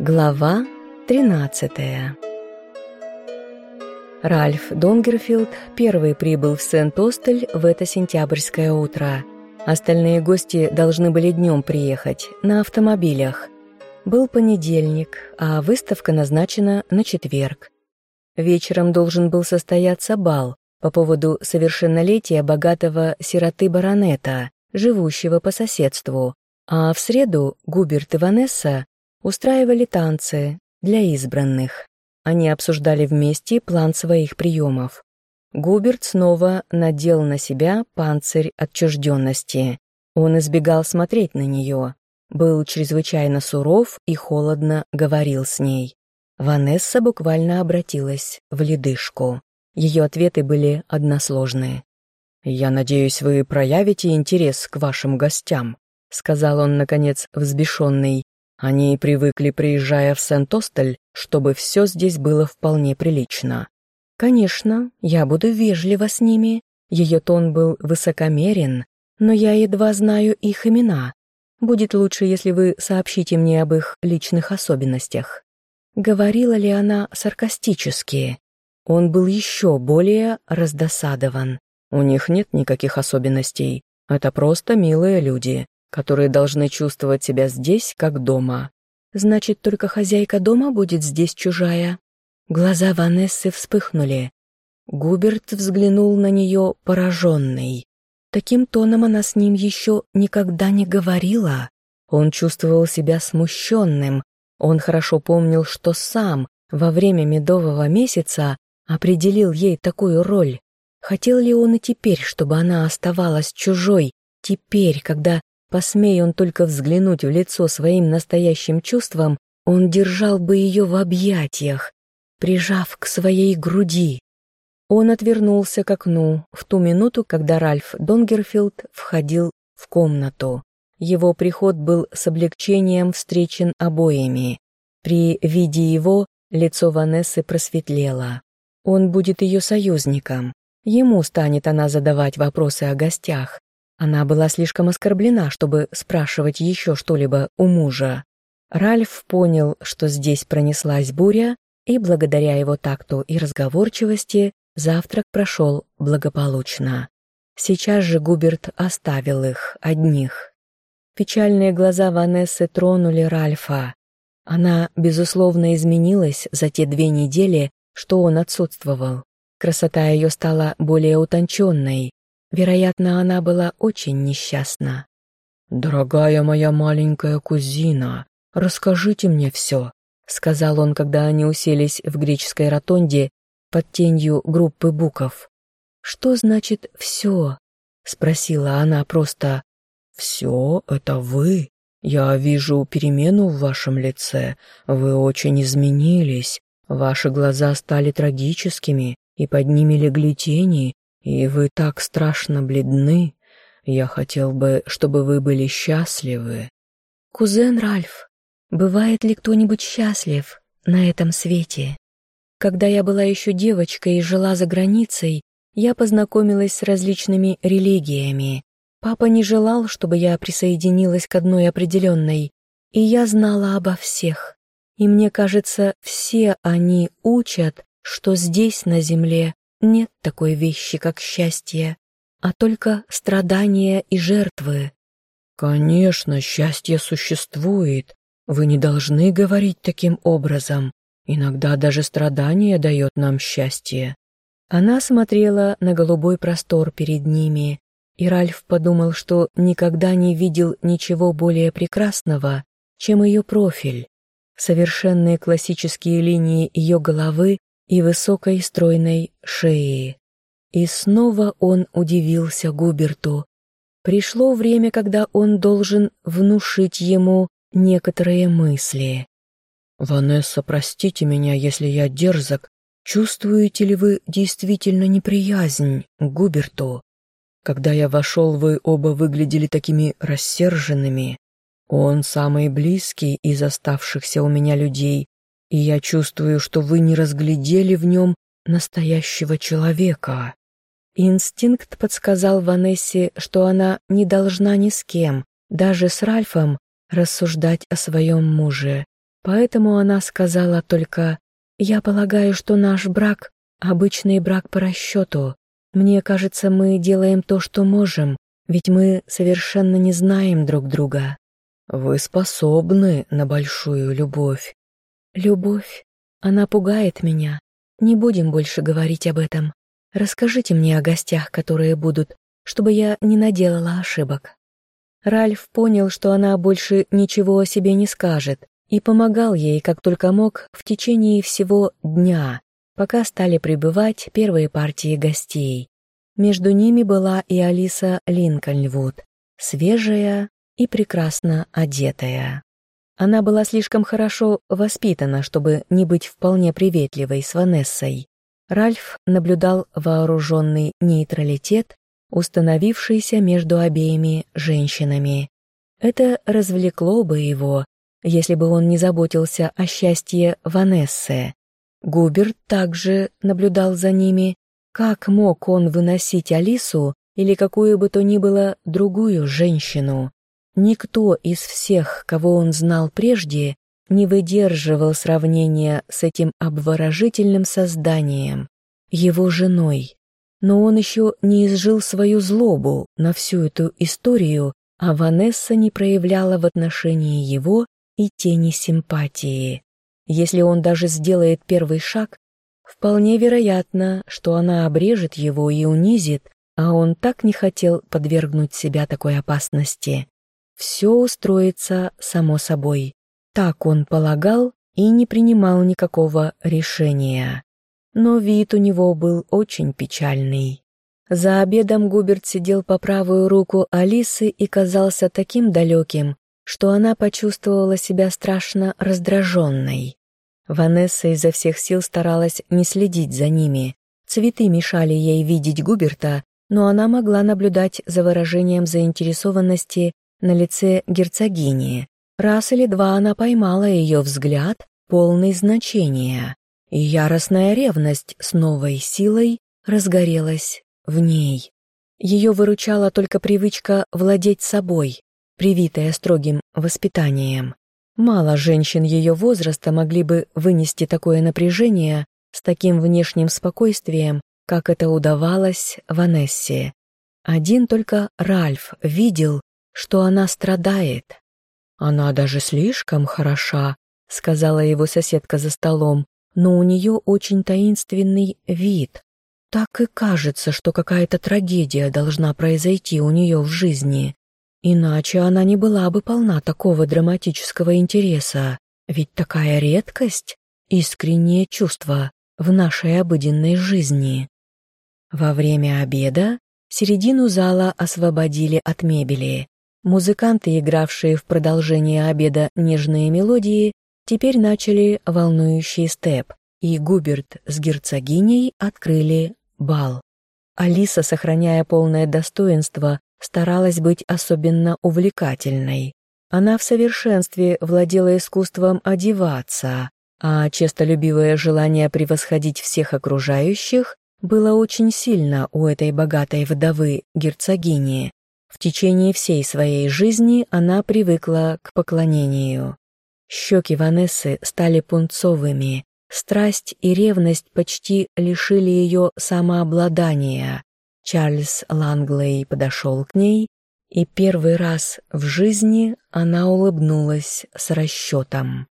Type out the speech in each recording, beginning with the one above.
Глава 13 Ральф Донгерфилд первый прибыл в Сент-Остель в это сентябрьское утро. Остальные гости должны были днем приехать, на автомобилях. Был понедельник, а выставка назначена на четверг. Вечером должен был состояться бал по поводу совершеннолетия богатого сироты-баронета, живущего по соседству, а в среду Губерт и Ванесса устраивали танцы для избранных. Они обсуждали вместе план своих приемов. Губерт снова надел на себя панцирь отчужденности. Он избегал смотреть на нее, был чрезвычайно суров и холодно говорил с ней. Ванесса буквально обратилась в ледышку. Ее ответы были односложные. «Я надеюсь, вы проявите интерес к вашим гостям», сказал он, наконец, взбешенный, они привыкли, приезжая в Сент-Остель, чтобы все здесь было вполне прилично. Конечно, я буду вежлива с ними. Ее тон был высокомерен, но я едва знаю их имена. Будет лучше, если вы сообщите мне об их личных особенностях. Говорила ли она саркастически? Он был еще более раздосадован. У них нет никаких особенностей. Это просто милые люди которые должны чувствовать себя здесь, как дома. Значит, только хозяйка дома будет здесь чужая. Глаза Ванессы вспыхнули. Губерт взглянул на нее пораженный. Таким тоном она с ним еще никогда не говорила. Он чувствовал себя смущенным. Он хорошо помнил, что сам во время медового месяца определил ей такую роль. Хотел ли он и теперь, чтобы она оставалась чужой, теперь, когда Посмей он только взглянуть в лицо своим настоящим чувствам, он держал бы ее в объятиях, прижав к своей груди. Он отвернулся к окну в ту минуту, когда Ральф Донгерфилд входил в комнату. Его приход был с облегчением встречен обоими. При виде его лицо Ванессы просветлело. Он будет ее союзником. Ему станет она задавать вопросы о гостях. Она была слишком оскорблена, чтобы спрашивать еще что-либо у мужа. Ральф понял, что здесь пронеслась буря, и благодаря его такту и разговорчивости завтрак прошел благополучно. Сейчас же Губерт оставил их одних. Печальные глаза Ванессы тронули Ральфа. Она, безусловно, изменилась за те две недели, что он отсутствовал. Красота ее стала более утонченной, Вероятно, она была очень несчастна. «Дорогая моя маленькая кузина, расскажите мне все», сказал он, когда они уселись в греческой ротонде под тенью группы буков. «Что значит «все»?» спросила она просто. «Все это вы. Я вижу перемену в вашем лице. Вы очень изменились. Ваши глаза стали трагическими, и под ними легли тени, и вы так страшно бледны. Я хотел бы, чтобы вы были счастливы. Кузен Ральф, бывает ли кто-нибудь счастлив на этом свете? Когда я была еще девочкой и жила за границей, я познакомилась с различными религиями. Папа не желал, чтобы я присоединилась к одной определенной, и я знала обо всех. И мне кажется, все они учат, что здесь, на земле, нет такой вещи, как счастье, а только страдания и жертвы. Конечно, счастье существует. Вы не должны говорить таким образом. Иногда даже страдание дает нам счастье. Она смотрела на голубой простор перед ними, и Ральф подумал, что никогда не видел ничего более прекрасного, чем ее профиль. Совершенные классические линии ее головы и высокой стройной шеи. И снова он удивился Губерту. Пришло время, когда он должен внушить ему некоторые мысли. «Ванесса, простите меня, если я дерзок. Чувствуете ли вы действительно неприязнь к Губерту? Когда я вошел, вы оба выглядели такими рассерженными. Он самый близкий из оставшихся у меня людей, и я чувствую, что вы не разглядели в нем настоящего человека. Инстинкт подсказал Ванессе, что она не должна ни с кем, даже с Ральфом, рассуждать о своем муже. Поэтому она сказала только «Я полагаю, что наш брак — обычный брак по расчету. Мне кажется, мы делаем то, что можем, ведь мы совершенно не знаем друг друга». «Вы способны на большую любовь». «Любовь? Она пугает меня. Не будем больше говорить об этом. Расскажите мне о гостях, которые будут, чтобы я не наделала ошибок». Ральф понял, что она больше ничего о себе не скажет, и помогал ей, как только мог, в течение всего дня, пока стали прибывать первые партии гостей. Между ними была и Алиса Линкольнвуд, свежая и прекрасно одетая. Она была слишком хорошо воспитана, чтобы не быть вполне приветливой с Ванессой. Ральф наблюдал вооруженный нейтралитет, установившийся между обеими женщинами. Это развлекло бы его, если бы он не заботился о счастье Ванессы. Губерт также наблюдал за ними. Как мог он выносить Алису или какую бы то ни было другую женщину? Никто из всех, кого он знал прежде, не выдерживал сравнения с этим обворожительным созданием, его женой. Но он еще не изжил свою злобу на всю эту историю, а Ванесса не проявляла в отношении его и тени симпатии. Если он даже сделает первый шаг, вполне вероятно, что она обрежет его и унизит, а он так не хотел подвергнуть себя такой опасности. Все устроится само собой. Так он полагал и не принимал никакого решения. Но вид у него был очень печальный. За обедом Губерт сидел по правую руку Алисы и казался таким далеким, что она почувствовала себя страшно раздраженной. Ванесса изо всех сил старалась не следить за ними. Цветы мешали ей видеть Губерта, но она могла наблюдать за выражением заинтересованности на лице герцогини. Раз или два она поймала ее взгляд, полный значения, и яростная ревность с новой силой разгорелась в ней. Ее выручала только привычка владеть собой, привитая строгим воспитанием. Мало женщин ее возраста могли бы вынести такое напряжение с таким внешним спокойствием, как это удавалось Ванессе. Один только Ральф видел, что она страдает. «Она даже слишком хороша», — сказала его соседка за столом, «но у нее очень таинственный вид. Так и кажется, что какая-то трагедия должна произойти у нее в жизни. Иначе она не была бы полна такого драматического интереса, ведь такая редкость — искреннее чувство в нашей обыденной жизни. Во время обеда середину зала освободили от мебели. Музыканты, игравшие в продолжение обеда нежные мелодии, теперь начали волнующий степ, и Губерт с герцогиней открыли бал. Алиса, сохраняя полное достоинство, старалась быть особенно увлекательной. Она в совершенстве владела искусством одеваться, а честолюбивое желание превосходить всех окружающих было очень сильно у этой богатой вдовы герцогини. В течение всей своей жизни она привыкла к поклонению. Щеки Ванессы стали пунцовыми, страсть и ревность почти лишили ее самообладания, Чарльз Ланглей подошел к ней, и первый раз в жизни она улыбнулась с расчетом.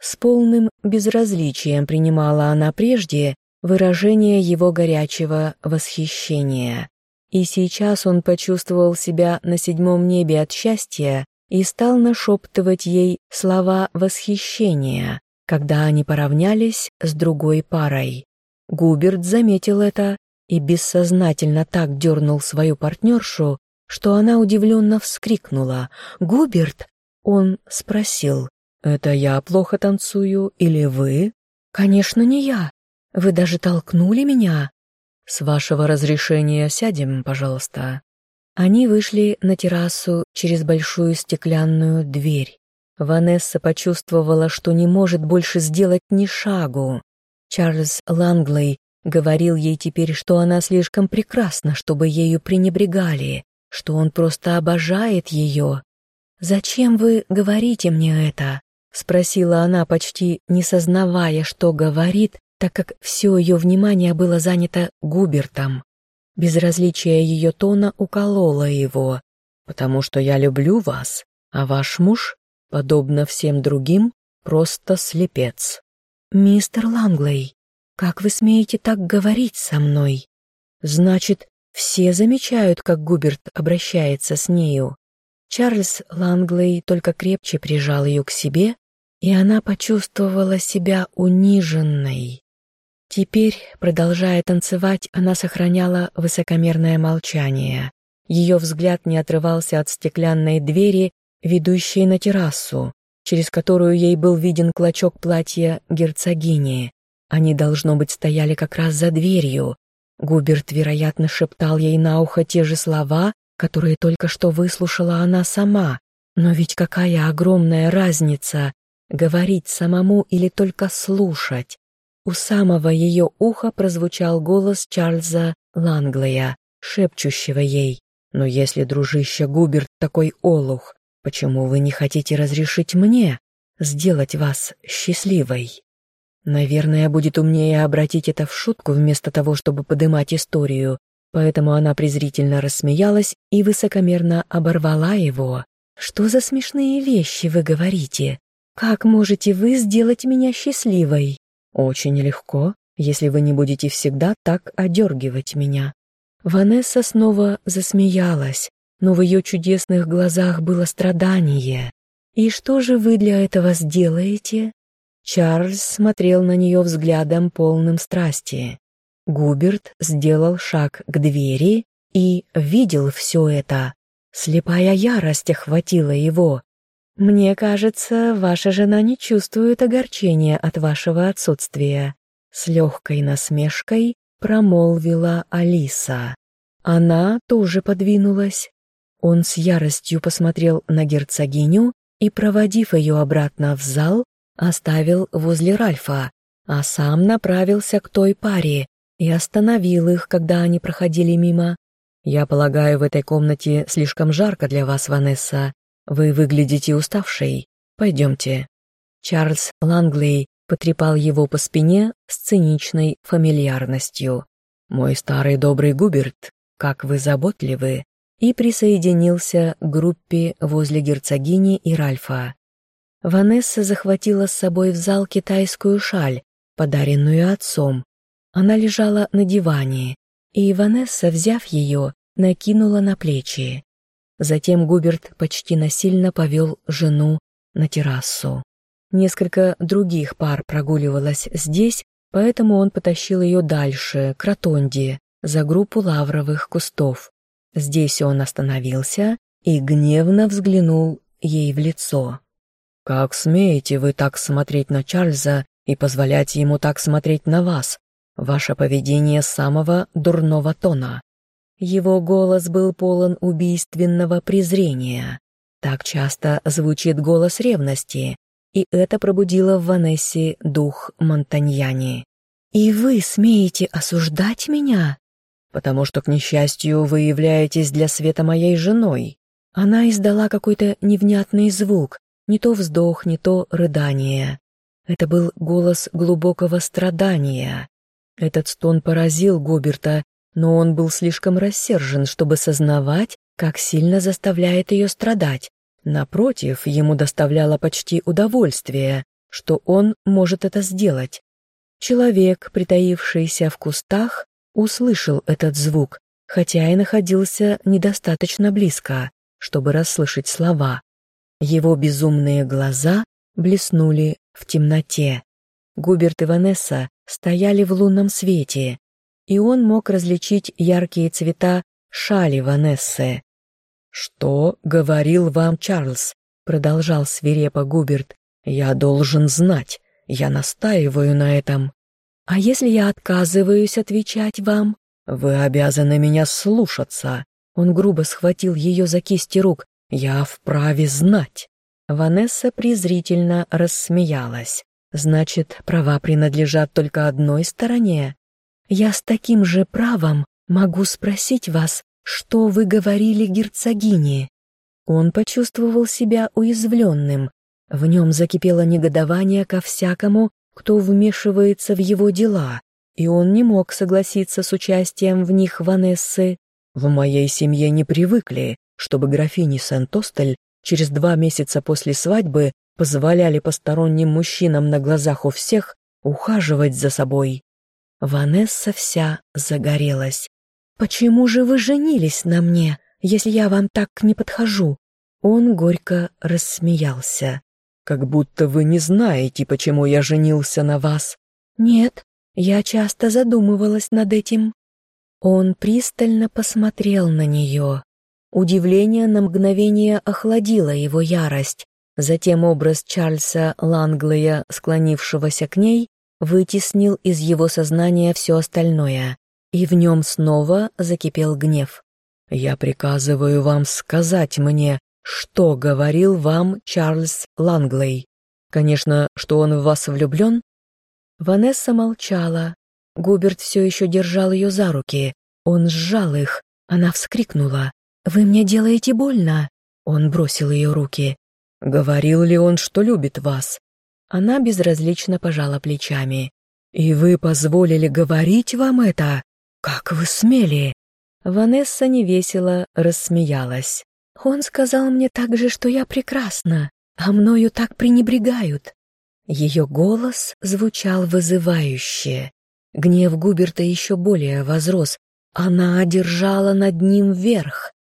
С полным безразличием принимала она прежде выражение его горячего восхищения. И сейчас он почувствовал себя на седьмом небе от счастья и стал нашептывать ей слова восхищения, когда они поравнялись с другой парой. Губерт заметил это и бессознательно так дернул свою партнершу, что она удивленно вскрикнула. «Губерт!» Он спросил, «Это я плохо танцую или вы?» «Конечно, не я. Вы даже толкнули меня». «С вашего разрешения сядем, пожалуйста». Они вышли на террасу через большую стеклянную дверь. Ванесса почувствовала, что не может больше сделать ни шагу. Чарльз Ланглей Говорил ей теперь, что она слишком прекрасна, чтобы ею пренебрегали, что он просто обожает ее. «Зачем вы говорите мне это?» — спросила она. Почти не сознавая, что говорит, так как все ее внимание было занято Губертом. Безразличие ее тона укололо его, потому что я люблю вас, а ваш муж, подобно всем другим, просто слепец. «Мистер Ланглей, как вы смеете так говорить со мной? Значит, все замечают, как Губерт обращается с нею. Чарльз Ланглей только крепче прижал ее к себе, и она почувствовала себя униженной. Теперь, продолжая танцевать, она сохраняла высокомерное молчание. Ее взгляд не отрывался от стеклянной двери, ведущей на террасу, через которую ей был виден клочок платья герцогини. Они, должно быть, стояли как раз за дверью. Губерт, вероятно, шептал ей на ухо те же слова, которые только что выслушала она сама. Но ведь какая огромная разница, говорить самому или только слушать. У самого ее уха прозвучал голос Чарльза Ланглея, шепчущего ей, «Но если, дружище Губерт, такой олух, почему вы не хотите разрешить мне сделать вас счастливой?» Наверное, будет умнее обратить это в шутку вместо того, чтобы подымать историю, поэтому она презрительно рассмеялась и высокомерно оборвала его. «Что за смешные вещи вы говорите? Как можете вы сделать меня счастливой?» «Очень легко, если вы не будете всегда так одергивать меня». Ванесса снова засмеялась, но в ее чудесных глазах было страдание. «И что же вы для этого сделаете?» Чарльз смотрел на нее взглядом полным страсти. Губерт сделал шаг к двери и видел все это. Слепая ярость охватила его. «Мне кажется, ваша жена не чувствует огорчения от вашего отсутствия», с легкой насмешкой промолвила Алиса. Она тоже подвинулась. Он с яростью посмотрел на герцогиню и, проводив ее обратно в зал, оставил возле Ральфа, а сам направился к той паре и остановил их, когда они проходили мимо. «Я полагаю, в этой комнате слишком жарко для вас, Ванесса. Вы выглядите уставшей. Пойдемте». Чарльз Ланглей потрепал его по спине с циничной фамильярностью. «Мой старый добрый Губерт, как вы заботливы!» и присоединился к группе возле герцогини и Ральфа. Ванесса захватила с собой в зал китайскую шаль, подаренную отцом. Она лежала на диване, и Ванесса, взяв ее, накинула на плечи. Затем Губерт почти насильно повел жену на террасу. Несколько других пар прогуливалось здесь, поэтому он потащил ее дальше, к ротонде, за группу лавровых кустов. Здесь он остановился и гневно взглянул ей в лицо. «Как смеете вы так смотреть на Чарльза и позволять ему так смотреть на вас? Ваше поведение самого дурного тона. Его голос был полон убийственного презрения. Так часто звучит голос ревности, и это пробудило в Ванессе дух Монтаньяни. «И вы смеете осуждать меня?» «Потому что, к несчастью, вы являетесь для света моей женой». Она издала какой-то невнятный звук, не то вздох, не то рыдание. Это был голос глубокого страдания. Этот стон поразил Гоберта, но он был слишком рассержен, чтобы сознавать, как сильно заставляет ее страдать. Напротив, ему доставляло почти удовольствие, что он может это сделать. Человек, притаившийся в кустах, услышал этот звук, хотя и находился недостаточно близко, чтобы расслышать слова. Его безумные глаза блеснули в темноте. Губерт и Ванесса стояли в лунном свете, и он мог различить яркие цвета шали Ванессы. «Что говорил вам Чарльз?» — продолжал свирепо Губерт. «Я должен знать. Я настаиваю на этом». «А если я отказываюсь отвечать вам?» «Вы обязаны меня слушаться». Он грубо схватил ее за кисти рук. «Я вправе знать». Ванесса презрительно рассмеялась. «Значит, права принадлежат только одной стороне?» Я с таким же правом могу спросить вас, что вы говорили герцогине. Он почувствовал себя уязвленным. В нем закипело негодование ко всякому, кто вмешивается в его дела, и он не мог согласиться с участием в них Ванессы. В моей семье не привыкли, чтобы графини Сент-Остель через два месяца после свадьбы позволяли посторонним мужчинам на глазах у всех ухаживать за собой. Ванесса вся загорелась. «Почему же вы женились на мне, если я вам так не подхожу?» Он горько рассмеялся. «Как будто вы не знаете, почему я женился на вас». «Нет, я часто задумывалась над этим». Он пристально посмотрел на нее. Удивление на мгновение охладило его ярость. Затем образ Чарльза Ланглея, склонившегося к ней, вытеснил из его сознания все остальное, и в нем снова закипел гнев. «Я приказываю вам сказать мне, что говорил вам Чарльз Ланглей. Конечно, что он в вас влюблен?» Ванесса молчала. Губерт все еще держал ее за руки. Он сжал их. Она вскрикнула. «Вы мне делаете больно!» Он бросил ее руки. «Говорил ли он, что любит вас?» Она безразлично пожала плечами. «И вы позволили говорить вам это? Как вы смели?» Ванесса невесело рассмеялась. «Он сказал мне также, что я прекрасна, а мною так пренебрегают». Ее голос звучал вызывающе. Гнев Губерта еще более возрос. Она одержала над ним верх.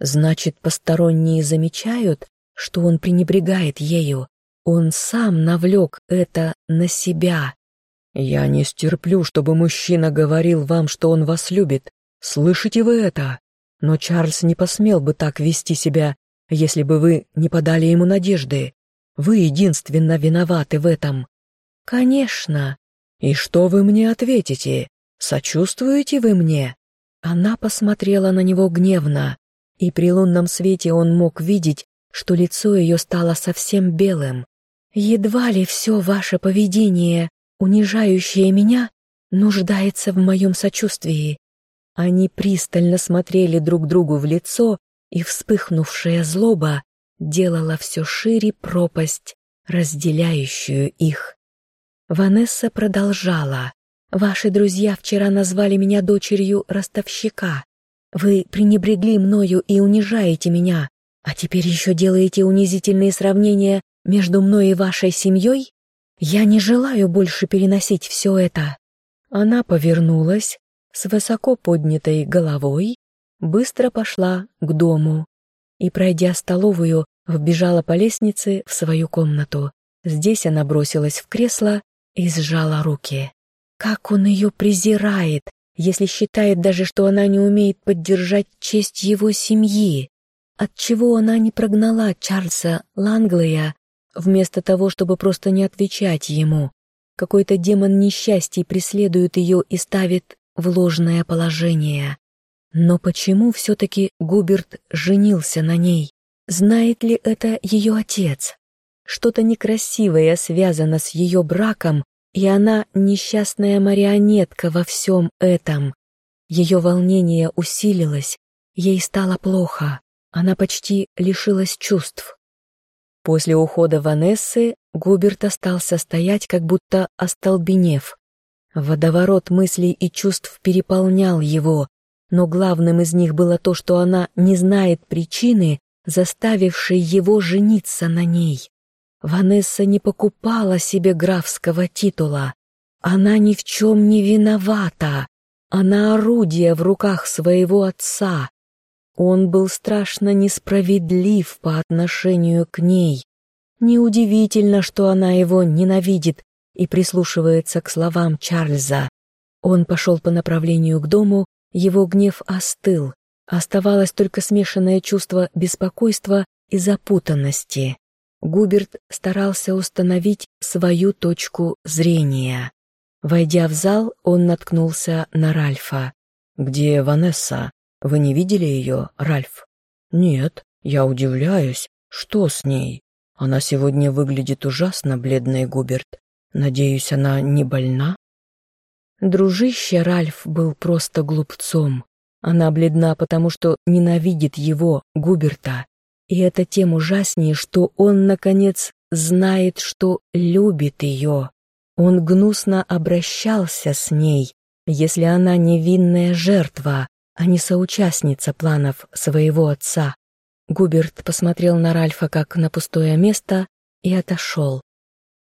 Значит, посторонние замечают, что он пренебрегает ею. Он сам навлек это на себя. Я не стерплю, чтобы мужчина говорил вам, что он вас любит. Слышите вы это? Но Чарльз не посмел бы так вести себя, если бы вы не подали ему надежды. Вы единственно виноваты в этом. Конечно. И что вы мне ответите? Сочувствуете вы мне? Она посмотрела на него гневно, и при лунном свете он мог видеть, что лицо ее стало совсем белым. «Едва ли все ваше поведение, унижающее меня, нуждается в моем сочувствии». Они пристально смотрели друг другу в лицо, и вспыхнувшая злоба делала все шире пропасть, разделяющую их. Ванесса продолжала. «Ваши друзья вчера назвали меня дочерью ростовщика. Вы пренебрегли мною и унижаете меня, а теперь еще делаете унизительные сравнения между мной и вашей семьей? Я не желаю больше переносить все это». Она повернулась с высоко поднятой головой, быстро пошла к дому и, пройдя столовую, вбежала по лестнице в свою комнату. Здесь она бросилась в кресло и сжала руки. Как он ее презирает, если считает даже, что она не умеет поддержать честь его семьи. Отчего она не прогнала Чарльза Ланглея, вместо того, чтобы просто не отвечать ему? Какой-то демон несчастья преследует ее и ставит в ложное положение. Но почему все-таки Губерт женился на ней? Знает ли это ее отец? Что-то некрасивое связано с ее браком, и она несчастная марионетка во всем этом. Ее волнение усилилось, ей стало плохо. Она почти лишилась чувств. После ухода Ванессы Губерт остался стоять, как будто остолбенев. Водоворот мыслей и чувств переполнял его, но главным из них было то, что она не знает причины, заставившей его жениться на ней. Ванесса не покупала себе графского титула. Она ни в чем не виновата. Она орудие в руках своего отца. Он был страшно несправедлив по отношению к ней. Неудивительно, что она его ненавидит и прислушивается к словам Чарльза. Он пошел по направлению к дому, его гнев остыл. Оставалось только смешанное чувство беспокойства и запутанности. Губерт старался установить свою точку зрения. Войдя в зал, он наткнулся на Ральфа. «Где Ванесса?» Вы не видели ее, Ральф? Нет, я удивляюсь. Что с ней? Она сегодня выглядит ужасно, бледный Губерт. Надеюсь, она не больна? Дружище Ральф был просто глупцом. Она бледна, потому что ненавидит его, Губерта. И это тем ужаснее, что он, наконец, знает, что любит ее. Он гнусно обращался с ней, если она невинная жертва, а не соучастница планов своего отца. Губерт посмотрел на Ральфа как на пустое место и отошел.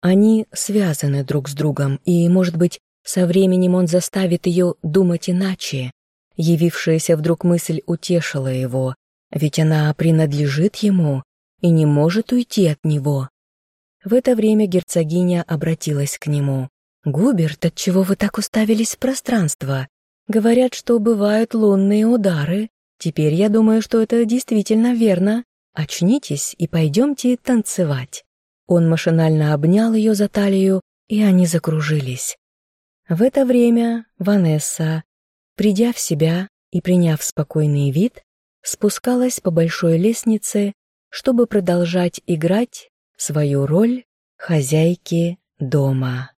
Они связаны друг с другом, и, может быть, со временем он заставит ее думать иначе. Явившаяся вдруг мысль утешила его, ведь она принадлежит ему и не может уйти от него. В это время герцогиня обратилась к нему. «Губерт, отчего вы так уставились в пространство? Говорят, что бывают лунные удары. Теперь я думаю, что это действительно верно. Очнитесь и пойдемте танцевать». Он машинально обнял ее за талию, и они закружились. В это время Ванесса, придя в себя и приняв спокойный вид, спускалась по большой лестнице, чтобы продолжать играть свою роль хозяйки дома.